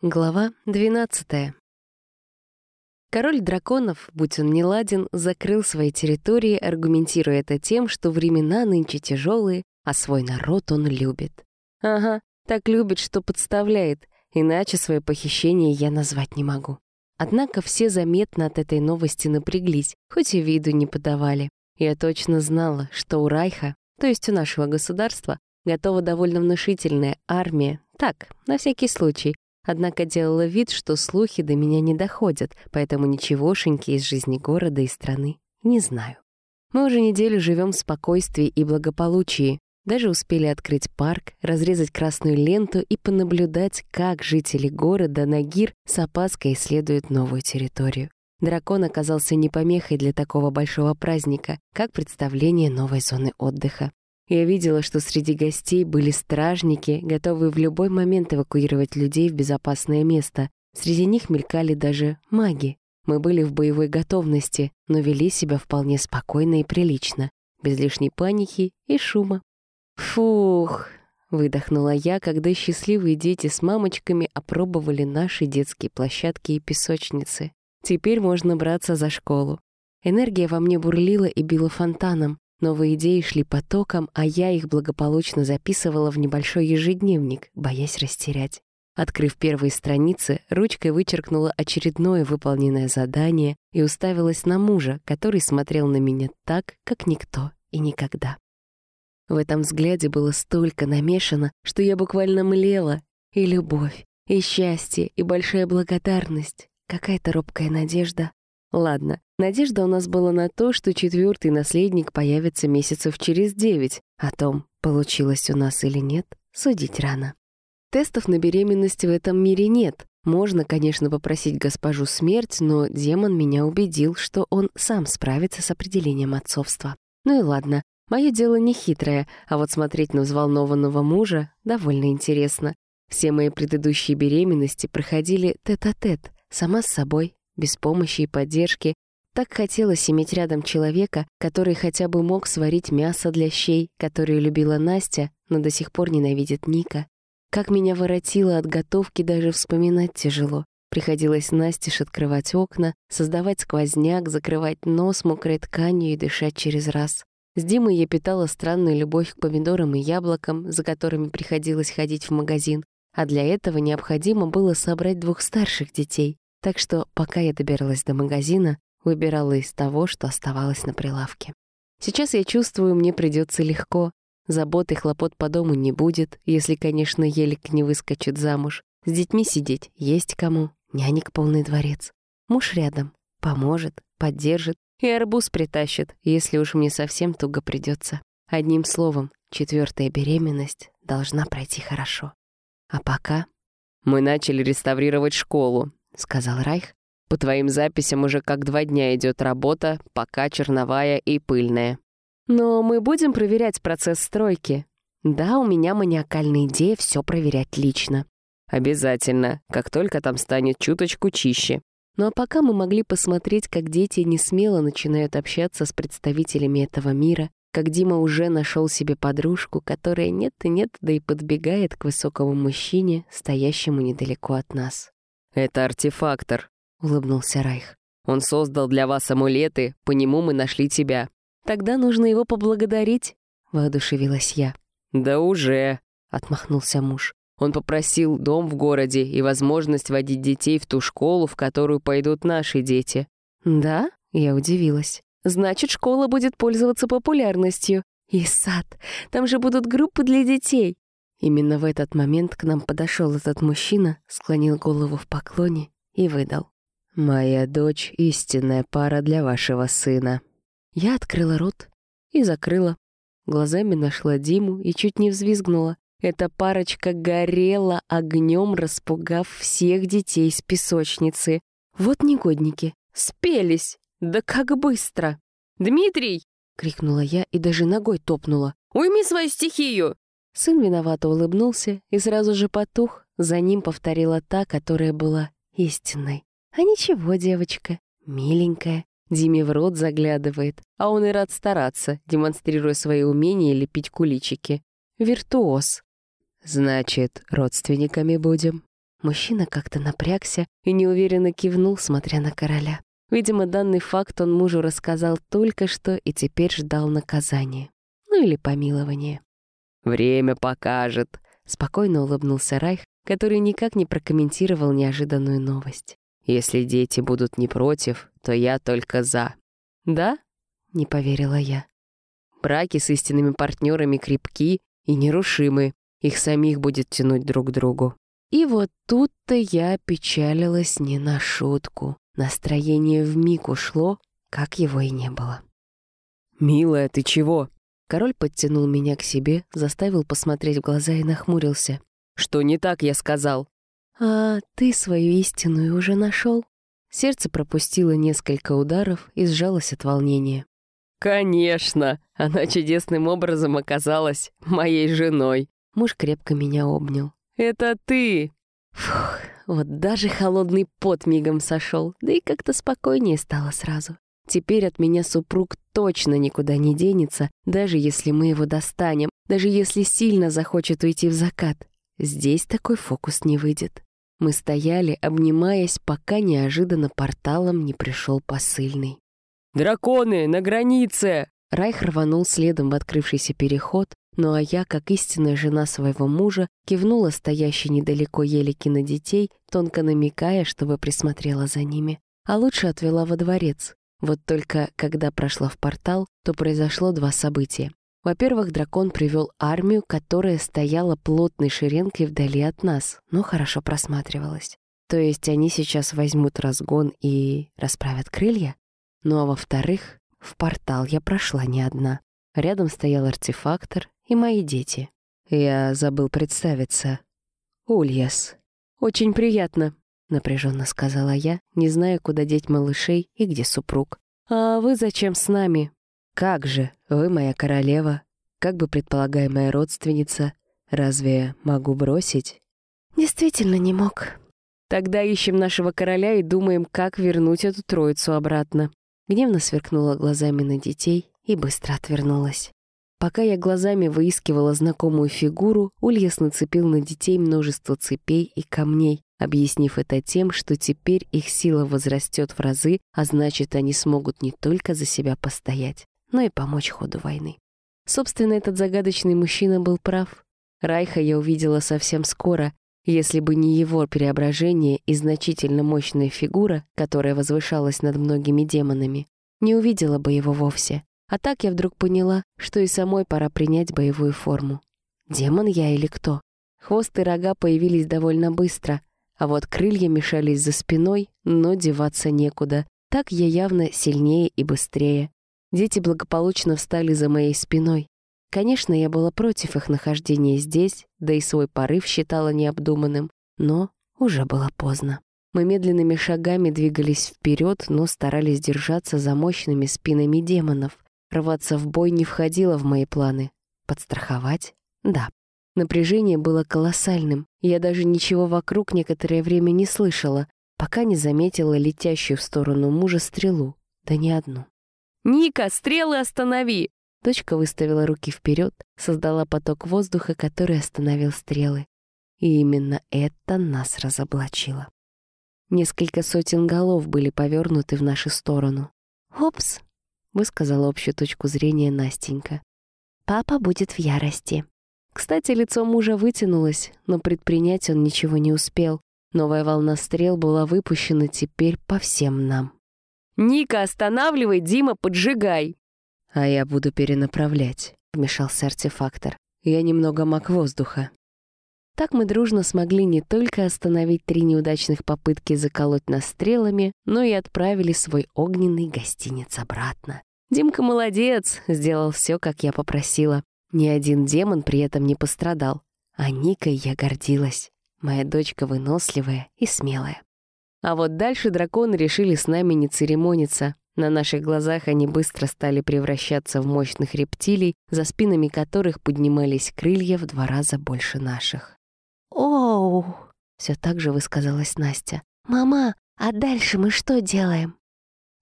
Глава 12. Король драконов, будь он не ладен, закрыл свои территории, аргументируя это тем, что времена нынче тяжелые, а свой народ он любит. Ага, так любит, что подставляет, иначе свое похищение я назвать не могу. Однако все заметно от этой новости напряглись, хоть и виду не подавали. Я точно знала, что у Райха, то есть у нашего государства, готова довольно внушительная армия, так, на всякий случай, Однако делала вид, что слухи до меня не доходят, поэтому ничегошеньки из жизни города и страны не знаю. Мы уже неделю живем в спокойствии и благополучии. Даже успели открыть парк, разрезать красную ленту и понаблюдать, как жители города Нагир с опаской исследуют новую территорию. Дракон оказался не помехой для такого большого праздника, как представление новой зоны отдыха. Я видела, что среди гостей были стражники, готовые в любой момент эвакуировать людей в безопасное место. Среди них мелькали даже маги. Мы были в боевой готовности, но вели себя вполне спокойно и прилично, без лишней паники и шума. «Фух!» — выдохнула я, когда счастливые дети с мамочками опробовали наши детские площадки и песочницы. Теперь можно браться за школу. Энергия во мне бурлила и била фонтаном. Новые идеи шли потоком, а я их благополучно записывала в небольшой ежедневник, боясь растерять. Открыв первые страницы, ручкой вычеркнула очередное выполненное задание и уставилась на мужа, который смотрел на меня так, как никто и никогда. В этом взгляде было столько намешано, что я буквально млела. И любовь, и счастье, и большая благодарность, какая-то робкая надежда. Ладно, надежда у нас была на то, что четвертый наследник появится месяцев через девять. О том, получилось у нас или нет, судить рано. Тестов на беременность в этом мире нет. Можно, конечно, попросить госпожу смерть, но демон меня убедил, что он сам справится с определением отцовства. Ну и ладно, мое дело не хитрое, а вот смотреть на взволнованного мужа довольно интересно. Все мои предыдущие беременности проходили тет-а-тет, -тет, сама с собой, без помощи и поддержки. Так хотелось иметь рядом человека, который хотя бы мог сварить мясо для щей, которую любила Настя, но до сих пор ненавидит Ника. Как меня воротило от готовки, даже вспоминать тяжело. Приходилось Настеж открывать окна, создавать сквозняк, закрывать нос мокрой тканью и дышать через раз. С Димой я питала странную любовь к помидорам и яблокам, за которыми приходилось ходить в магазин, а для этого необходимо было собрать двух старших детей. Так что, пока я добиралась до магазина, выбирала из того, что оставалось на прилавке. Сейчас я чувствую, мне придется легко. Забот и хлопот по дому не будет, если, конечно, Елик не выскочит замуж. С детьми сидеть есть кому, нянек полный дворец. Муж рядом, поможет, поддержит и арбуз притащит, если уж мне совсем туго придется. Одним словом, четвертая беременность должна пройти хорошо. А пока... Мы начали реставрировать школу, — сказал Райх. «По твоим записям уже как два дня идет работа, пока черновая и пыльная». «Но мы будем проверять процесс стройки». «Да, у меня маниакальная идея все проверять лично». «Обязательно, как только там станет чуточку чище». Ну а пока мы могли посмотреть, как дети не смело начинают общаться с представителями этого мира, как Дима уже нашел себе подружку, которая нет и нет, да и подбегает к высокому мужчине, стоящему недалеко от нас. «Это артефактор», — улыбнулся Райх. «Он создал для вас амулеты, по нему мы нашли тебя». «Тогда нужно его поблагодарить», — воодушевилась я. «Да уже», — отмахнулся муж. «Он попросил дом в городе и возможность водить детей в ту школу, в которую пойдут наши дети». «Да?» — я удивилась. «Значит, школа будет пользоваться популярностью. И сад. Там же будут группы для детей. Именно в этот момент к нам подошел этот мужчина, склонил голову в поклоне и выдал. «Моя дочь — истинная пара для вашего сына». Я открыла рот и закрыла. Глазами нашла Диму и чуть не взвизгнула. Эта парочка горела огнем, распугав всех детей с песочницы. Вот негодники. Спелись! Да как быстро! «Дмитрий!» — крикнула я и даже ногой топнула. «Уйми свою стихию!» Сын виновато улыбнулся и сразу же потух. За ним повторила та, которая была истинной. «А ничего, девочка, миленькая». Диме в рот заглядывает, а он и рад стараться, демонстрируя свои умения лепить куличики. Виртуоз. «Значит, родственниками будем?» Мужчина как-то напрягся и неуверенно кивнул, смотря на короля. Видимо, данный факт он мужу рассказал только что и теперь ждал наказания. Ну или помилования. «Время покажет», — спокойно улыбнулся Райх, который никак не прокомментировал неожиданную новость. «Если дети будут не против, то я только за». «Да?» — не поверила я. «Браки с истинными партнерами крепки и нерушимы. Их самих будет тянуть друг к другу». И вот тут-то я печалилась не на шутку. Настроение вмиг ушло, как его и не было. «Милая, ты чего?» Король подтянул меня к себе, заставил посмотреть в глаза и нахмурился. «Что не так, я сказал?» «А ты свою истинную уже нашел?» Сердце пропустило несколько ударов и сжалось от волнения. «Конечно! Она чудесным образом оказалась моей женой!» Муж крепко меня обнял. «Это ты!» Фух, вот даже холодный пот мигом сошел, да и как-то спокойнее стало сразу. Теперь от меня супруг точно никуда не денется, даже если мы его достанем, даже если сильно захочет уйти в закат. Здесь такой фокус не выйдет. Мы стояли, обнимаясь, пока неожиданно порталом не пришел посыльный. «Драконы, на границе!» Райх рванул следом в открывшийся переход, ну а я, как истинная жена своего мужа, кивнула стоящей недалеко Елики на детей, тонко намекая, чтобы присмотрела за ними. А лучше отвела во дворец. Вот только, когда прошла в портал, то произошло два события. Во-первых, дракон привел армию, которая стояла плотной шеренкой вдали от нас, но хорошо просматривалась. То есть они сейчас возьмут разгон и расправят крылья? Ну а во-вторых, в портал я прошла не одна. Рядом стоял артефактор и мои дети. Я забыл представиться. Ульяс. «Очень приятно», — напряженно сказала я, не зная, куда деть малышей и где супруг. «А вы зачем с нами?» «Как же, вы моя королева, как бы предполагаемая родственница. Разве могу бросить?» «Действительно не мог». «Тогда ищем нашего короля и думаем, как вернуть эту троицу обратно». Гневно сверкнула глазами на детей и быстро отвернулась. Пока я глазами выискивала знакомую фигуру, Ульяс нацепил на детей множество цепей и камней, объяснив это тем, что теперь их сила возрастет в разы, а значит, они смогут не только за себя постоять, но и помочь ходу войны. Собственно, этот загадочный мужчина был прав. Райха я увидела совсем скоро, если бы не его преображение и значительно мощная фигура, которая возвышалась над многими демонами, не увидела бы его вовсе. А так я вдруг поняла, что и самой пора принять боевую форму. Демон я или кто? Хвост и рога появились довольно быстро, а вот крылья мешались за спиной, но деваться некуда. Так я явно сильнее и быстрее. Дети благополучно встали за моей спиной. Конечно, я была против их нахождения здесь, да и свой порыв считала необдуманным, но уже было поздно. Мы медленными шагами двигались вперед, но старались держаться за мощными спинами демонов. Рваться в бой не входило в мои планы. Подстраховать? Да. Напряжение было колоссальным. Я даже ничего вокруг некоторое время не слышала, пока не заметила летящую в сторону мужа стрелу. Да не одну. «Ника, стрелы останови!» Дочка выставила руки вперед, создала поток воздуха, который остановил стрелы. И именно это нас разоблачило. Несколько сотен голов были повернуты в нашу сторону. «Опс!» — высказала общую точку зрения Настенька. «Папа будет в ярости». Кстати, лицо мужа вытянулось, но предпринять он ничего не успел. Новая волна стрел была выпущена теперь по всем нам. «Ника, останавливай, Дима, поджигай!» «А я буду перенаправлять», — вмешался артефактор. «Я немного маг воздуха». Так мы дружно смогли не только остановить три неудачных попытки заколоть нас стрелами, но и отправили свой огненный гостиниц обратно. Димка молодец, сделал все, как я попросила. Ни один демон при этом не пострадал. А Никой я гордилась. Моя дочка выносливая и смелая. А вот дальше драконы решили с нами не церемониться. На наших глазах они быстро стали превращаться в мощных рептилий, за спинами которых поднимались крылья в два раза больше наших. «Оу!» — все так же высказалась Настя. «Мама, а дальше мы что делаем?»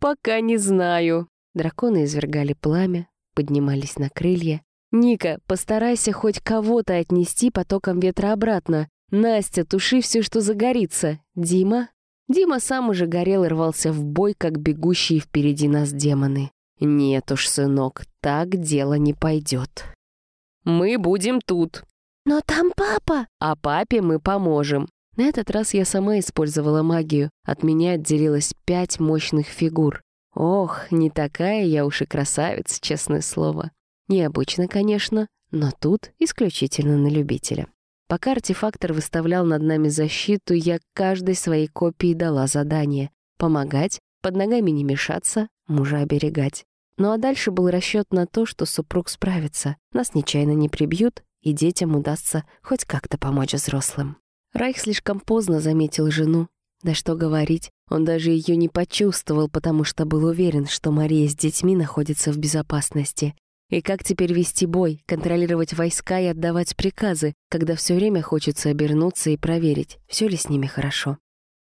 «Пока не знаю». Драконы извергали пламя, поднимались на крылья. «Ника, постарайся хоть кого-то отнести потоком ветра обратно. «Настя, туши все, что загорится! Дима?» Дима сам уже горел и рвался в бой, как бегущие впереди нас демоны. «Нет уж, сынок, так дело не пойдет. Мы будем тут». «Но там папа!» «А папе мы поможем». На этот раз я сама использовала магию. От меня отделилось пять мощных фигур. Ох, не такая я уж и красавица, честное слово. Необычно, конечно, но тут исключительно на любителя. Пока артефактор выставлял над нами защиту, я каждой своей копии дала задание — помогать, под ногами не мешаться, мужа оберегать. Ну а дальше был расчет на то, что супруг справится, нас нечаянно не прибьют, и детям удастся хоть как-то помочь взрослым. Райх слишком поздно заметил жену. Да что говорить, он даже ее не почувствовал, потому что был уверен, что Мария с детьми находится в безопасности. И как теперь вести бой, контролировать войска и отдавать приказы, когда все время хочется обернуться и проверить, все ли с ними хорошо.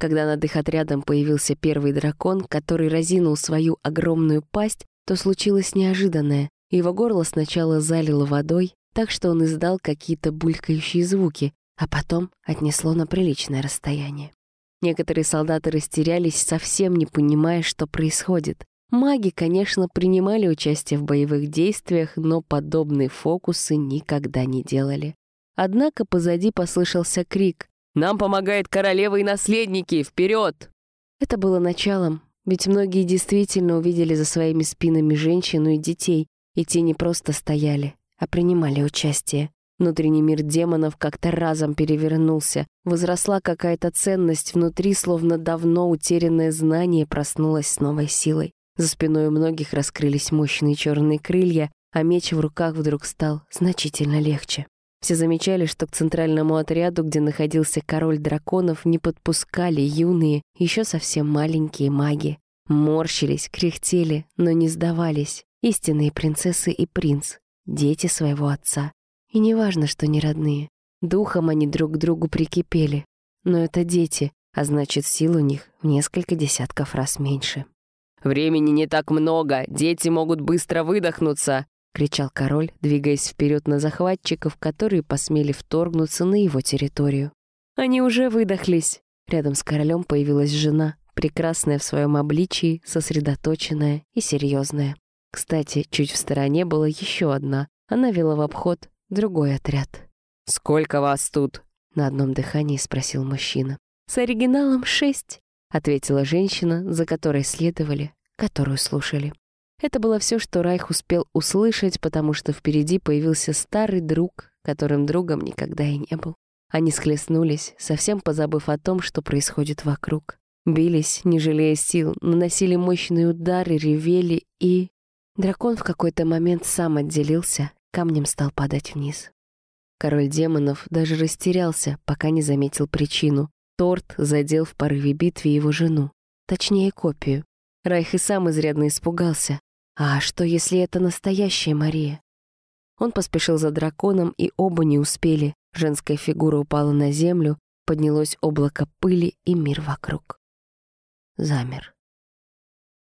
Когда над их отрядом появился первый дракон, который разинул свою огромную пасть, то случилось неожиданное. Его горло сначала залило водой, так что он издал какие-то булькающие звуки, а потом отнесло на приличное расстояние. Некоторые солдаты растерялись, совсем не понимая, что происходит. Маги, конечно, принимали участие в боевых действиях, но подобные фокусы никогда не делали. Однако позади послышался крик «Нам помогает королева и наследники! Вперед!» Это было началом, ведь многие действительно увидели за своими спинами женщину и детей, и те не просто стояли, а принимали участие. Внутренний мир демонов как-то разом перевернулся. Возросла какая-то ценность внутри, словно давно утерянное знание проснулось с новой силой. За спиной у многих раскрылись мощные черные крылья, а меч в руках вдруг стал значительно легче. Все замечали, что к центральному отряду, где находился король драконов, не подпускали юные, еще совсем маленькие маги. Морщились, кряхтели, но не сдавались. Истинные принцессы и принц, дети своего отца. И не важно, что не родные. Духом они друг к другу прикипели. Но это дети, а значит, сил у них в несколько десятков раз меньше. «Времени не так много, дети могут быстро выдохнуться!» — кричал король, двигаясь вперед на захватчиков, которые посмели вторгнуться на его территорию. Они уже выдохлись. Рядом с королем появилась жена, прекрасная в своем обличии, сосредоточенная и серьезная. Кстати, чуть в стороне была еще одна. Она вела в обход другой отряд. «Сколько вас тут?» — на одном дыхании спросил мужчина. «С оригиналом шесть», ответила женщина, за которой следовали, которую слушали. Это было все, что Райх успел услышать, потому что впереди появился старый друг, которым другом никогда и не был. Они схлестнулись, совсем позабыв о том, что происходит вокруг. Бились, не жалея сил, наносили мощные удары, ревели и... Дракон в какой-то момент сам отделился, камнем стал падать вниз. Король демонов даже растерялся, пока не заметил причину. Торт задел в порыве битвы его жену, точнее копию. Райх и сам изрядно испугался. А что, если это настоящая Мария? Он поспешил за драконом, и оба не успели. Женская фигура упала на землю, поднялось облако пыли, и мир вокруг. Замер.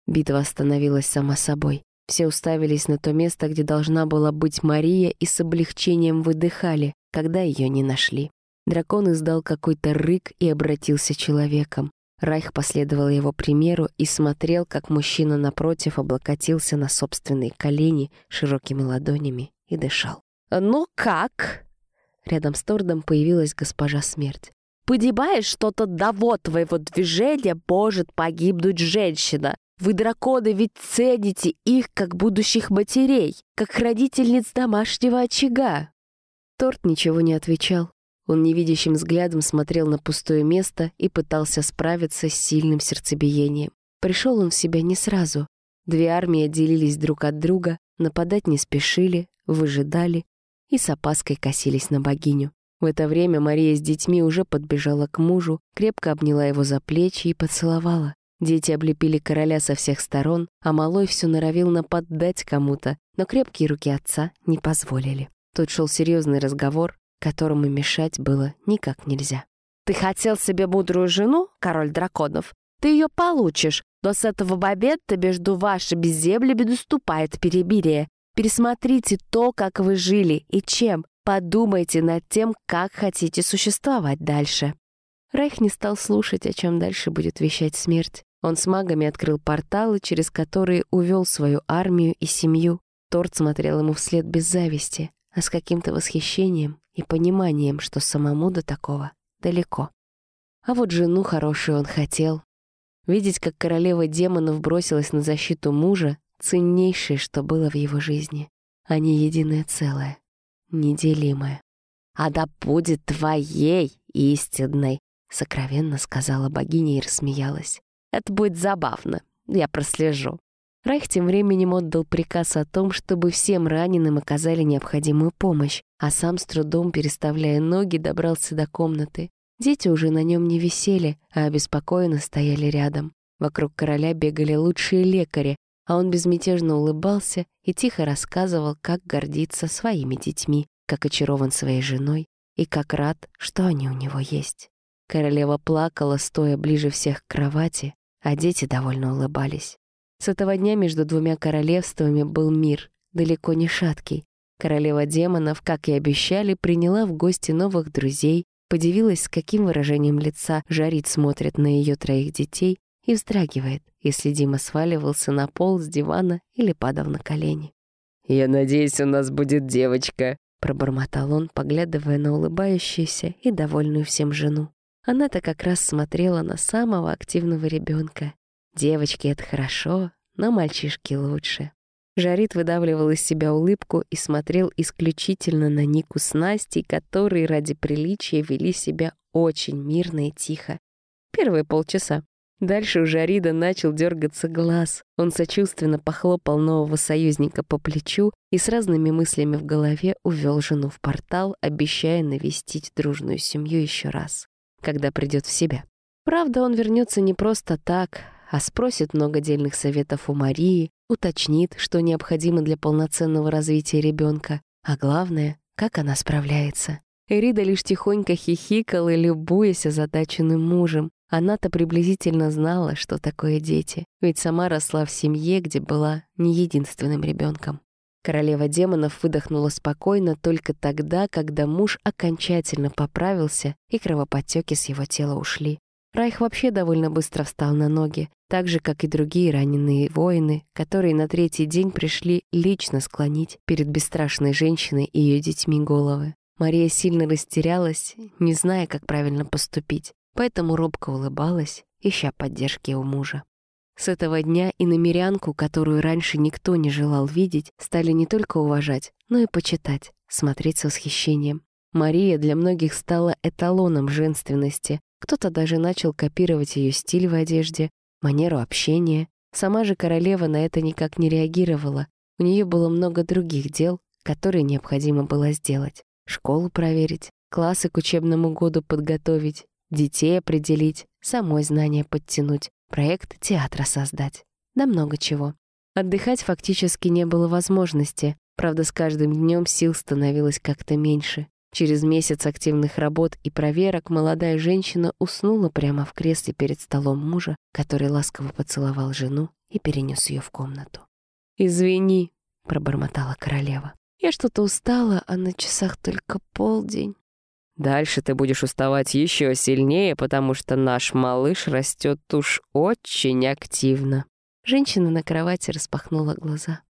Битва остановилась сама собой. Все уставились на то место, где должна была быть Мария, и с облегчением выдыхали, когда ее не нашли. Дракон издал какой-то рык и обратился человеком. Райх последовал его примеру и смотрел, как мужчина напротив облокотился на собственные колени широкими ладонями и дышал. «Ну как?» Рядом с Тордом появилась госпожа Смерть. «Подибаешь, что-то до твоего движения может погибнуть женщина. Вы, драконы, ведь цените их как будущих матерей, как родительниц домашнего очага». Торт ничего не отвечал. Он невидящим взглядом смотрел на пустое место и пытался справиться с сильным сердцебиением. Пришел он в себя не сразу. Две армии отделились друг от друга, нападать не спешили, выжидали и с опаской косились на богиню. В это время Мария с детьми уже подбежала к мужу, крепко обняла его за плечи и поцеловала. Дети облепили короля со всех сторон, а малой все норовил нападать кому-то, но крепкие руки отца не позволили. Тут шел серьезный разговор, которому мешать было никак нельзя. «Ты хотел себе мудрую жену, король драконов? Ты ее получишь, но с этого момента между вашими землями наступает перемирие. Пересмотрите то, как вы жили и чем. подумайте над тем, как хотите существовать дальше». Райх не стал слушать, о чем дальше будет вещать смерть. Он с магами открыл порталы, через которые увел свою армию и семью. Торт смотрел ему вслед без зависти, а с каким-то восхищением и пониманием, что самому до такого далеко. А вот жену хорошую он хотел. Видеть, как королева демонов бросилась на защиту мужа, ценнейшее, что было в его жизни. Они единое целое, неделимое. «А да будет твоей истинной!» — сокровенно сказала богиня и рассмеялась. «Это будет забавно, я прослежу». Райх тем временем отдал приказ о том, чтобы всем раненым оказали необходимую помощь, а сам с трудом, переставляя ноги, добрался до комнаты. Дети уже на нем не висели, а обеспокоенно стояли рядом. Вокруг короля бегали лучшие лекари, а он безмятежно улыбался и тихо рассказывал, как гордится своими детьми, как очарован своей женой и как рад, что они у него есть. Королева плакала, стоя ближе всех к кровати, а дети довольно улыбались. С этого дня между двумя королевствами был мир, далеко не шаткий. Королева демонов, как и обещали, приняла в гости новых друзей, подивилась, с каким выражением лица Жарит смотрит на ее троих детей и вздрагивает, если Дима сваливался на пол с дивана или падал на колени. «Я надеюсь, у нас будет девочка», — пробормотал он, поглядывая на улыбающуюся и довольную всем жену. Она-то как раз смотрела на самого активного ребенка Девочки — это хорошо, но мальчишки лучше. Жарит выдавливал из себя улыбку и смотрел исключительно на Нику с Настей, которые ради приличия вели себя очень мирно и тихо. Первые полчаса. Дальше у Жарида начал дергаться глаз. Он сочувственно похлопал нового союзника по плечу и с разными мыслями в голове увел жену в портал, обещая навестить дружную семью еще раз, когда придет в себя. Правда, он вернется не просто так, а спросит много дельных советов у Марии, уточнит, что необходимо для полноценного развития ребенка, а главное, как она справляется. Эрида лишь тихонько хихикала, любуясь озадаченным мужем. Она-то приблизительно знала, что такое дети, ведь сама росла в семье, где была не единственным ребенком. Королева демонов выдохнула спокойно только тогда, когда муж окончательно поправился и кровоподтеки с его тела ушли. Райх вообще довольно быстро встал на ноги, так же, как и другие раненые воины, которые на третий день пришли лично склонить перед бесстрашной женщиной и ее детьми головы. Мария сильно растерялась, не зная, как правильно поступить, поэтому робко улыбалась, ища поддержки у мужа. С этого дня и намерянку, которую раньше никто не желал видеть, стали не только уважать, но и почитать, смотреть с восхищением. Мария для многих стала эталоном женственности, кто-то даже начал копировать ее стиль в одежде, манеру общения. Сама же королева на это никак не реагировала. У нее было много других дел, которые необходимо было сделать. Школу проверить, классы к учебному году подготовить, детей определить, самой знания подтянуть, проект театра создать. Да много чего. Отдыхать фактически не было возможности, правда, с каждым днем сил становилось как-то меньше. Через месяц активных работ и проверок молодая женщина уснула прямо в кресле перед столом мужа, который ласково поцеловал жену и перенес ее в комнату. «Извини», — пробормотала королева. «Я что-то устала, а на часах только полдень». «Дальше ты будешь уставать еще сильнее, потому что наш малыш растет уж очень активно». Женщина на кровати распахнула глаза.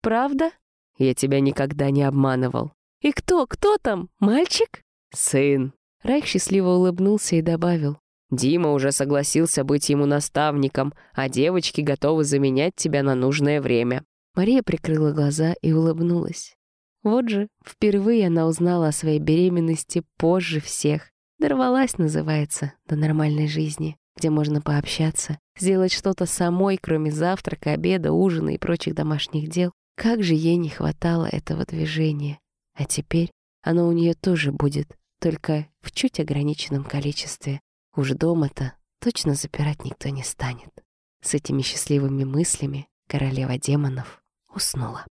«Правда?» «Я тебя никогда не обманывал. «И кто, кто там? Мальчик?» «Сын». Райх счастливо улыбнулся и добавил. «Дима уже согласился быть ему наставником, а девочки готовы заменять тебя на нужное время». Мария прикрыла глаза и улыбнулась. Вот же, впервые она узнала о своей беременности позже всех. Дорвалась, называется, до нормальной жизни, где можно пообщаться, сделать что-то самой, кроме завтрака, обеда, ужина и прочих домашних дел. Как же ей не хватало этого движения. А теперь оно у нее тоже будет, только в чуть ограниченном количестве. Уж дома-то точно запирать никто не станет. С этими счастливыми мыслями королева демонов уснула.